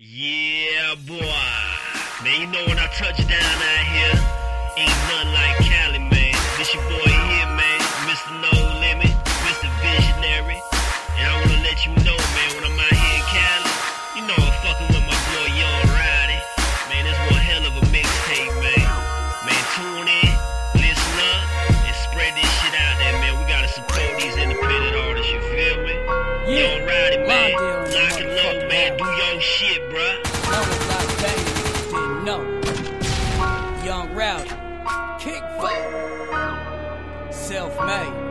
Yeah, boy. Man, you know when I touch down out here, ain't nothing like Cali, man. This your boy here, man. Mr. No Limit, Mr. Visionary. And I wanna let you know, man, when I'm out here in Cali, you know I'm fucking with my boy Yung Rowdy. Man, this one hell of a mixtape, man. Man, tune in, listen up, and spread this shit out there, man. We gotta support these independent artists, you feel me? Yung Rowdy, man. Londale in the Lock and motherfucking man. Do your shit, Yung Rowdy, kick vote, self made.